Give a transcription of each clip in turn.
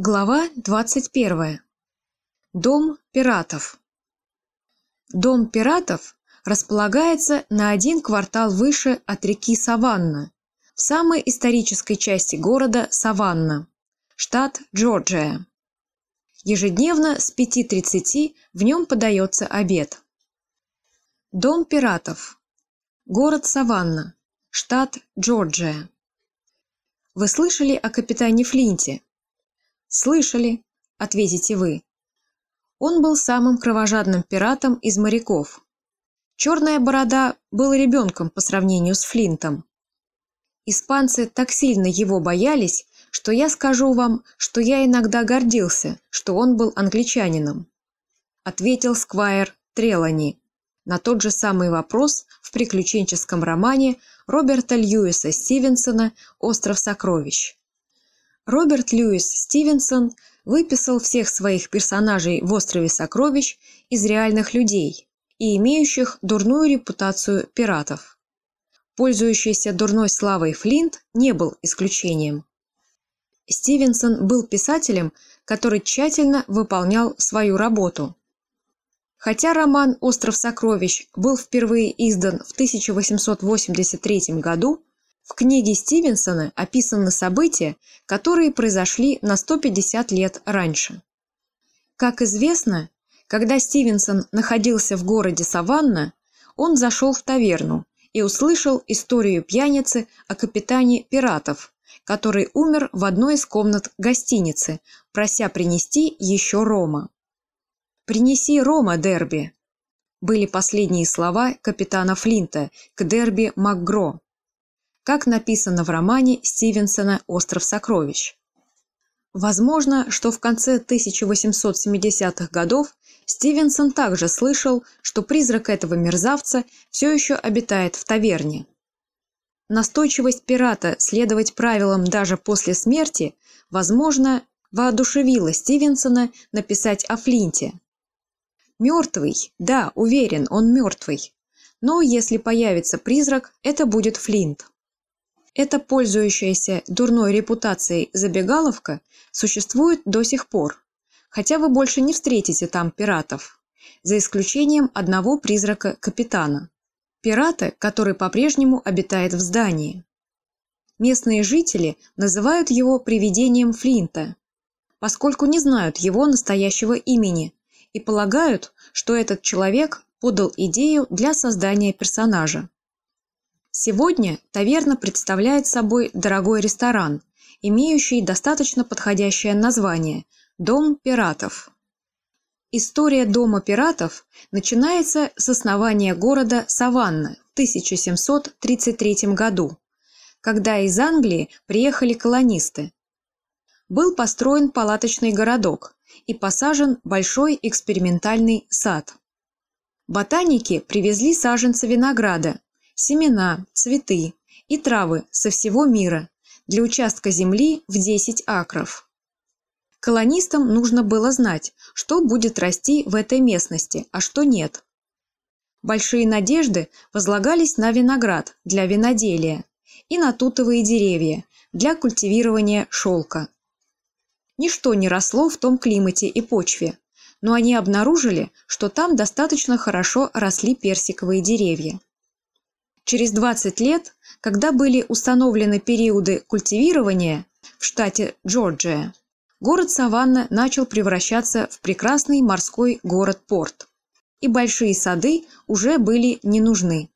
Глава 21. Дом пиратов. Дом пиратов располагается на один квартал выше от реки Саванна, в самой исторической части города Саванна, штат Джорджия. Ежедневно с 5.30 в нем подается обед. Дом пиратов. Город Саванна, штат Джорджия. Вы слышали о капитане Флинте? «Слышали», — ответите вы. Он был самым кровожадным пиратом из моряков. Черная борода был ребенком по сравнению с Флинтом. Испанцы так сильно его боялись, что я скажу вам, что я иногда гордился, что он был англичанином. Ответил Сквайр Трелани на тот же самый вопрос в приключенческом романе Роберта Льюиса Стивенсона «Остров сокровищ». Роберт Льюис Стивенсон выписал всех своих персонажей в «Острове сокровищ» из реальных людей и имеющих дурную репутацию пиратов. Пользующийся дурной славой Флинт не был исключением. Стивенсон был писателем, который тщательно выполнял свою работу. Хотя роман «Остров сокровищ» был впервые издан в 1883 году, в книге Стивенсона описаны события, которые произошли на 150 лет раньше. Как известно, когда Стивенсон находился в городе Саванна, он зашел в таверну и услышал историю пьяницы о капитане пиратов, который умер в одной из комнат гостиницы, прося принести еще рома. «Принеси рома, Дерби!» были последние слова капитана Флинта к Дерби МакГро как написано в романе Стивенсона «Остров сокровищ». Возможно, что в конце 1870-х годов Стивенсон также слышал, что призрак этого мерзавца все еще обитает в таверне. Настойчивость пирата следовать правилам даже после смерти, возможно, воодушевила Стивенсона написать о Флинте. Мертвый, да, уверен, он мертвый. Но если появится призрак, это будет Флинт. Эта пользующаяся дурной репутацией забегаловка существует до сих пор, хотя вы больше не встретите там пиратов, за исключением одного призрака капитана. Пирата, который по-прежнему обитает в здании. Местные жители называют его привидением Флинта, поскольку не знают его настоящего имени и полагают, что этот человек подал идею для создания персонажа. Сегодня таверна представляет собой дорогой ресторан, имеющий достаточно подходящее название – «Дом пиратов». История Дома пиратов начинается с основания города Саванна в 1733 году, когда из Англии приехали колонисты. Был построен палаточный городок и посажен большой экспериментальный сад. Ботаники привезли саженцы винограда, семена, цветы и травы со всего мира для участка земли в 10 акров. Колонистам нужно было знать, что будет расти в этой местности, а что нет. Большие надежды возлагались на виноград для виноделия и на тутовые деревья для культивирования шелка. Ничто не росло в том климате и почве, но они обнаружили, что там достаточно хорошо росли персиковые деревья. Через 20 лет, когда были установлены периоды культивирования в штате Джорджия, город Саванна начал превращаться в прекрасный морской город-порт, и большие сады уже были не нужны.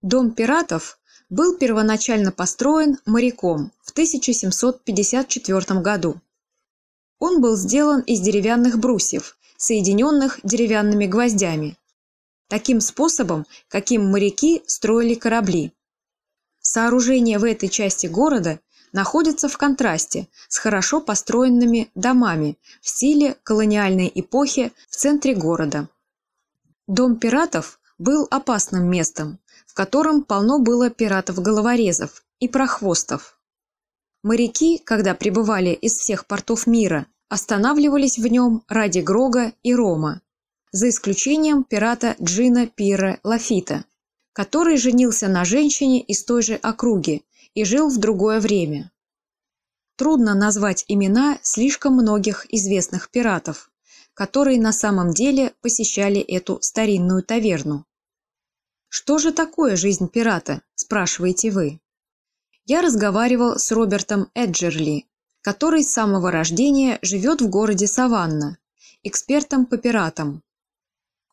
Дом пиратов был первоначально построен моряком в 1754 году. Он был сделан из деревянных брусьев, соединенных деревянными гвоздями, таким способом, каким моряки строили корабли. Сооружения в этой части города находятся в контрасте с хорошо построенными домами в стиле колониальной эпохи в центре города. Дом пиратов был опасным местом, в котором полно было пиратов-головорезов и прохвостов. Моряки, когда прибывали из всех портов мира, останавливались в нем ради Грога и Рома, за исключением пирата Джина Пира Лафита, который женился на женщине из той же округи и жил в другое время. Трудно назвать имена слишком многих известных пиратов, которые на самом деле посещали эту старинную таверну. Что же такое жизнь пирата, спрашиваете вы? Я разговаривал с Робертом Эджерли, который с самого рождения живет в городе Саванна, экспертом по пиратам.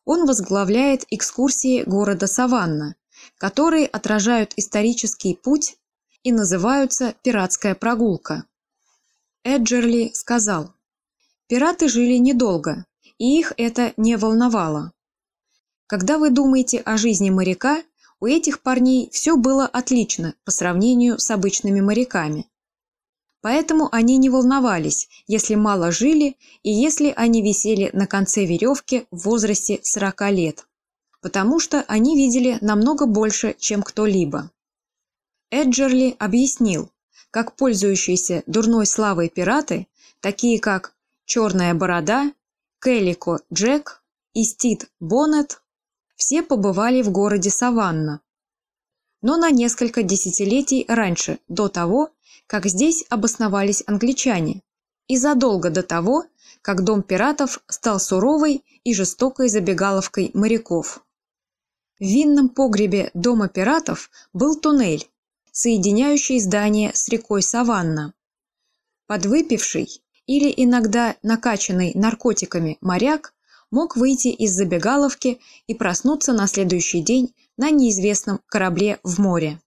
Он возглавляет экскурсии города Саванна, которые отражают исторический путь и называются «Пиратская прогулка». Эджерли сказал, «Пираты жили недолго, и их это не волновало. Когда вы думаете о жизни моряка, у этих парней все было отлично по сравнению с обычными моряками. Поэтому они не волновались, если мало жили и если они висели на конце веревки в возрасте 40 лет, потому что они видели намного больше, чем кто-либо. Эджерли объяснил, как пользующиеся дурной славой пираты, такие как Черная Борода, Келлико Джек и Стит Боннет, все побывали в городе Саванна. Но на несколько десятилетий раньше, до того, как здесь обосновались англичане, и задолго до того, как дом пиратов стал суровой и жестокой забегаловкой моряков. В винном погребе дома пиратов был туннель, соединяющий здание с рекой Саванна. Подвыпивший или иногда накачанный наркотиками моряк мог выйти из забегаловки и проснуться на следующий день на неизвестном корабле в море.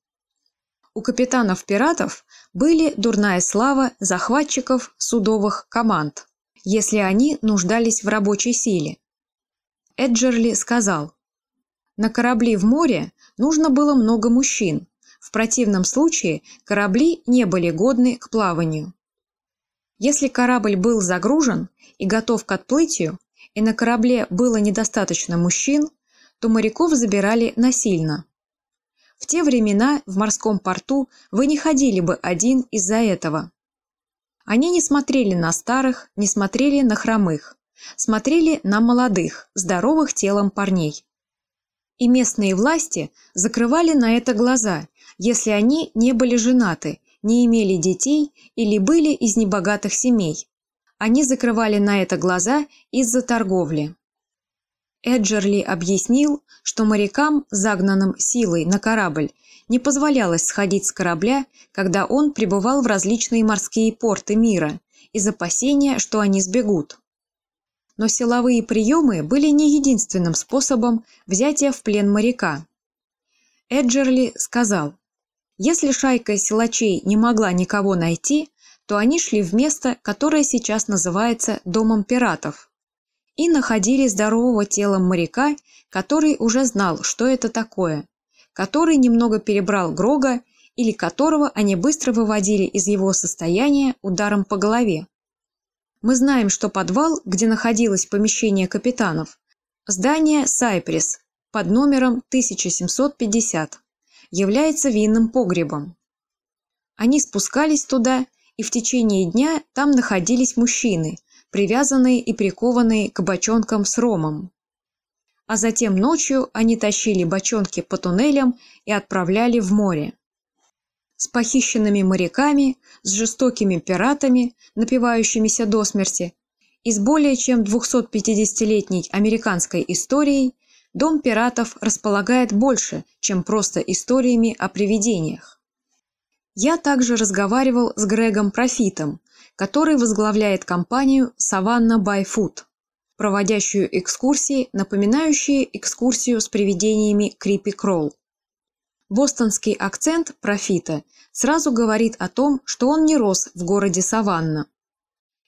У капитанов-пиратов были дурная слава захватчиков судовых команд, если они нуждались в рабочей силе. Эджерли сказал, «На корабли в море нужно было много мужчин, в противном случае корабли не были годны к плаванию. Если корабль был загружен и готов к отплытию, и на корабле было недостаточно мужчин, то моряков забирали насильно. В те времена в морском порту вы не ходили бы один из-за этого. Они не смотрели на старых, не смотрели на хромых, смотрели на молодых, здоровых телом парней. И местные власти закрывали на это глаза если они не были женаты, не имели детей или были из небогатых семей. Они закрывали на это глаза из-за торговли. Эджерли объяснил, что морякам, загнанным силой на корабль, не позволялось сходить с корабля, когда он пребывал в различные морские порты мира, из опасения, что они сбегут. Но силовые приемы были не единственным способом взятия в плен моряка. Эджерли сказал, если шайка силачей не могла никого найти, то они шли в место, которое сейчас называется Домом пиратов, и находили здорового телом моряка, который уже знал, что это такое, который немного перебрал Грога или которого они быстро выводили из его состояния ударом по голове. Мы знаем, что подвал, где находилось помещение капитанов, здание Сайпрес под номером 1750 является винным погребом. Они спускались туда, и в течение дня там находились мужчины, привязанные и прикованные к бочонкам с ромом. А затем ночью они тащили бочонки по туннелям и отправляли в море. С похищенными моряками, с жестокими пиратами, напивающимися до смерти, и с более чем 250-летней американской историей Дом пиратов располагает больше, чем просто историями о привидениях. Я также разговаривал с Грегом Профитом, который возглавляет компанию by Foot, проводящую экскурсии, напоминающие экскурсию с привидениями Крипи Кролл. Бостонский акцент Профита сразу говорит о том, что он не рос в городе Саванна.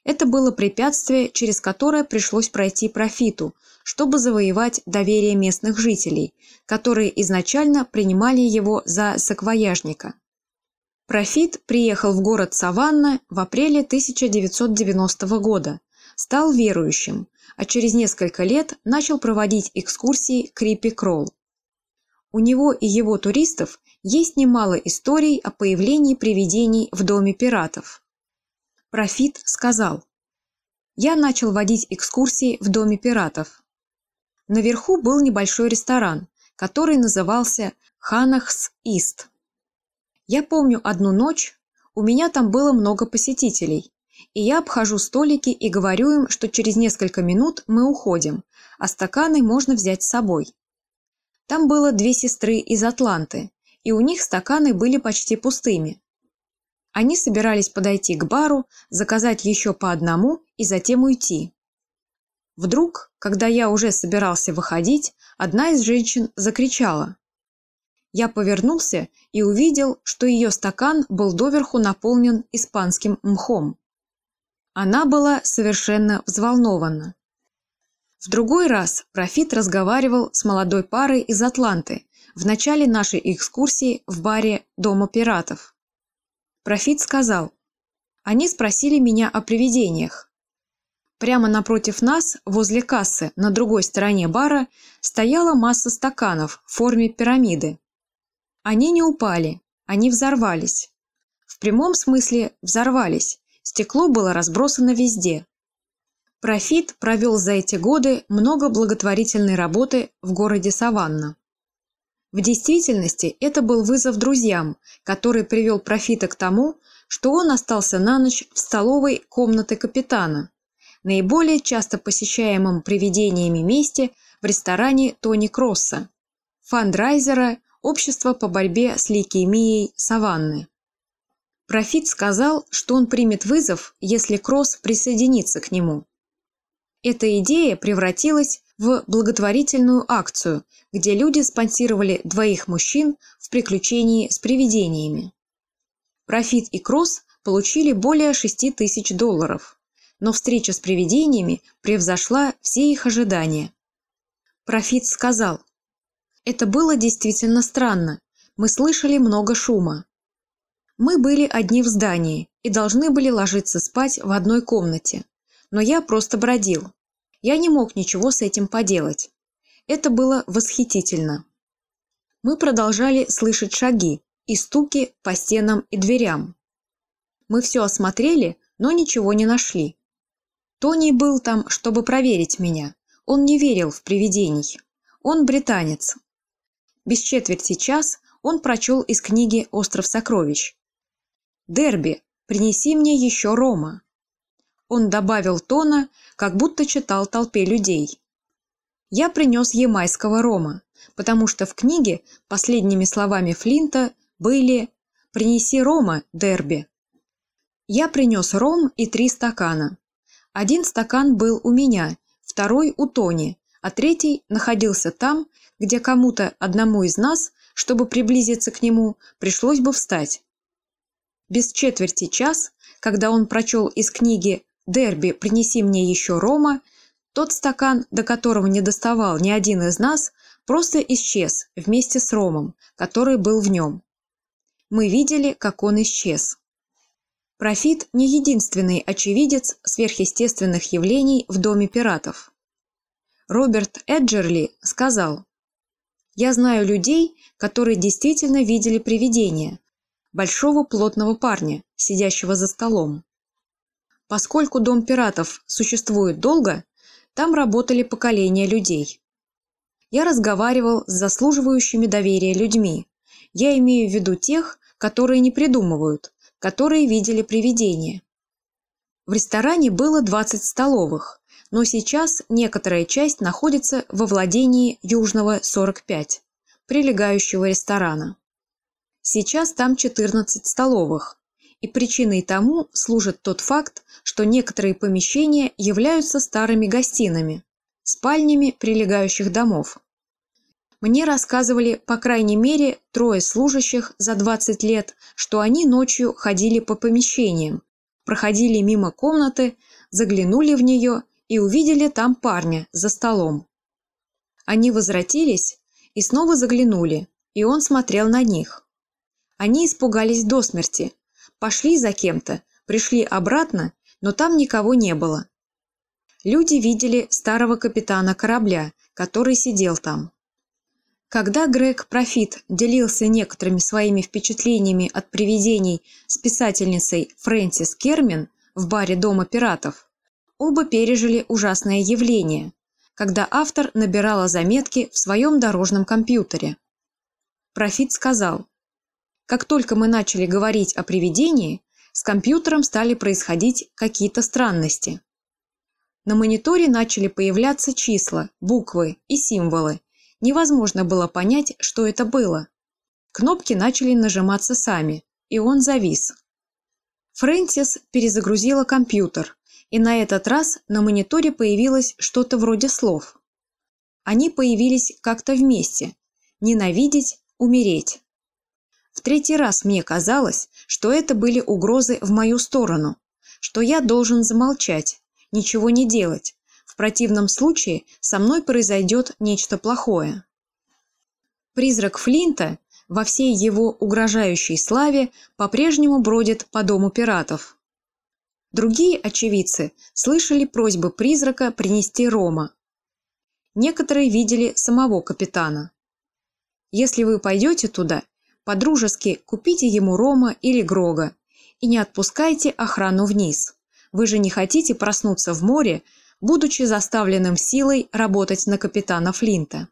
Это было препятствие, через которое пришлось пройти Профиту, чтобы завоевать доверие местных жителей, которые изначально принимали его за саквояжника. Профит приехал в город Саванна в апреле 1990 года, стал верующим, а через несколько лет начал проводить экскурсии Крипи Кролл. У него и его туристов есть немало историй о появлении привидений в доме пиратов. Профит сказал, «Я начал водить экскурсии в доме пиратов. Наверху был небольшой ресторан, который назывался Ханахс Ист. Я помню одну ночь, У меня там было много посетителей, и я обхожу столики и говорю им, что через несколько минут мы уходим, а стаканы можно взять с собой. Там было две сестры из Атланты, и у них стаканы были почти пустыми. Они собирались подойти к бару, заказать еще по одному и затем уйти. Вдруг, когда я уже собирался выходить, одна из женщин закричала. Я повернулся и увидел, что ее стакан был доверху наполнен испанским мхом. Она была совершенно взволнована. В другой раз Профит разговаривал с молодой парой из Атланты в начале нашей экскурсии в баре Дома пиратов. Профит сказал, они спросили меня о привидениях. Прямо напротив нас, возле кассы, на другой стороне бара, стояла масса стаканов в форме пирамиды. Они не упали, они взорвались. В прямом смысле взорвались, стекло было разбросано везде. Профит провел за эти годы много благотворительной работы в городе Саванна. В действительности это был вызов друзьям, который привел Профита к тому, что он остался на ночь в столовой комнаты капитана, наиболее часто посещаемом привидениями месте в ресторане Тони Кросса, фандрайзера Общества по борьбе с лейкемией Саванны. Профит сказал, что он примет вызов, если Кросс присоединится к нему. Эта идея превратилась в благотворительную акцию, где люди спонсировали двоих мужчин в приключении с привидениями. Профит и Кросс получили более 6 тысяч долларов, но встреча с привидениями превзошла все их ожидания. Профит сказал, «Это было действительно странно, мы слышали много шума. Мы были одни в здании и должны были ложиться спать в одной комнате, но я просто бродил. Я не мог ничего с этим поделать. Это было восхитительно. Мы продолжали слышать шаги и стуки по стенам и дверям. Мы все осмотрели, но ничего не нашли. Тони был там, чтобы проверить меня. Он не верил в привидений. Он британец. Без четверти час он прочел из книги «Остров сокровищ». «Дерби, принеси мне еще рома». Он добавил тона, как будто читал толпе людей. Я принес ямайского рома, потому что в книге последними словами Флинта были «Принеси рома, Дерби». Я принес ром и три стакана. Один стакан был у меня, второй у Тони, а третий находился там, где кому-то одному из нас, чтобы приблизиться к нему, пришлось бы встать. Без четверти час, когда он прочел из книги «Дерби, принеси мне еще рома», тот стакан, до которого не доставал ни один из нас, просто исчез вместе с ромом, который был в нем. Мы видели, как он исчез. Профит не единственный очевидец сверхъестественных явлений в Доме пиратов. Роберт Эджерли сказал, «Я знаю людей, которые действительно видели привидение, большого плотного парня, сидящего за столом. Поскольку Дом пиратов существует долго, там работали поколения людей. Я разговаривал с заслуживающими доверия людьми. Я имею в виду тех, которые не придумывают, которые видели привидения. В ресторане было 20 столовых, но сейчас некоторая часть находится во владении Южного 45, прилегающего ресторана. Сейчас там 14 столовых, и причиной тому служит тот факт, что некоторые помещения являются старыми гостиными, спальнями прилегающих домов. Мне рассказывали, по крайней мере, трое служащих за 20 лет, что они ночью ходили по помещениям, проходили мимо комнаты, заглянули в нее и увидели там парня за столом. Они возвратились и снова заглянули, и он смотрел на них. Они испугались до смерти, Пошли за кем-то, пришли обратно, но там никого не было. Люди видели старого капитана корабля, который сидел там. Когда Грег Профит делился некоторыми своими впечатлениями от привидений с писательницей Фрэнсис Кермин в баре Дома пиратов, оба пережили ужасное явление, когда автор набирала заметки в своем дорожном компьютере. Профит сказал, как только мы начали говорить о привидении, с компьютером стали происходить какие-то странности. На мониторе начали появляться числа, буквы и символы. Невозможно было понять, что это было. Кнопки начали нажиматься сами, и он завис. Фрэнсис перезагрузила компьютер, и на этот раз на мониторе появилось что-то вроде слов. Они появились как-то вместе. Ненавидеть, умереть. В третий раз мне казалось, что это были угрозы в мою сторону, что я должен замолчать, ничего не делать. В противном случае со мной произойдет нечто плохое. Призрак Флинта во всей его угрожающей славе по-прежнему бродит по дому пиратов. Другие очевидцы слышали просьбы призрака принести рома. Некоторые видели самого капитана. Если вы пойдете туда, подружески купите ему рома или грога и не отпускайте охрану вниз. Вы же не хотите проснуться в море, будучи заставленным силой работать на капитана Флинта.